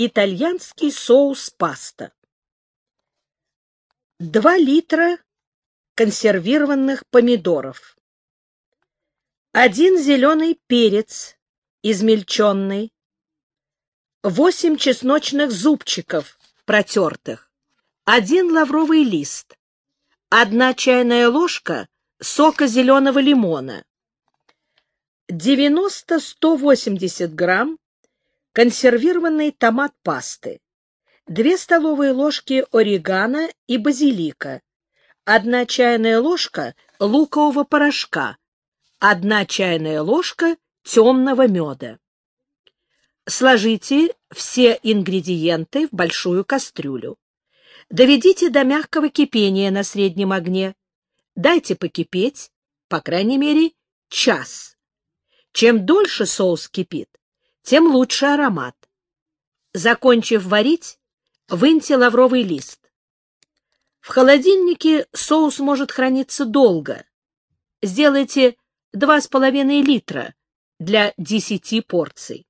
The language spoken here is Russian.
Итальянский соус паста. 2 литра консервированных помидоров. 1 зеленый перец измельченный. 8 чесночных зубчиков протертых. 1 лавровый лист. 1 чайная ложка сока зеленого лимона. 90-180 грамм консервированный томат пасты, 2 столовые ложки орегано и базилика, 1 чайная ложка лукового порошка, 1 чайная ложка темного меда. Сложите все ингредиенты в большую кастрюлю. Доведите до мягкого кипения на среднем огне. Дайте покипеть, по крайней мере, час. Чем дольше соус кипит, тем лучше аромат. Закончив варить, выньте лавровый лист. В холодильнике соус может храниться долго. Сделайте 2,5 литра для 10 порций.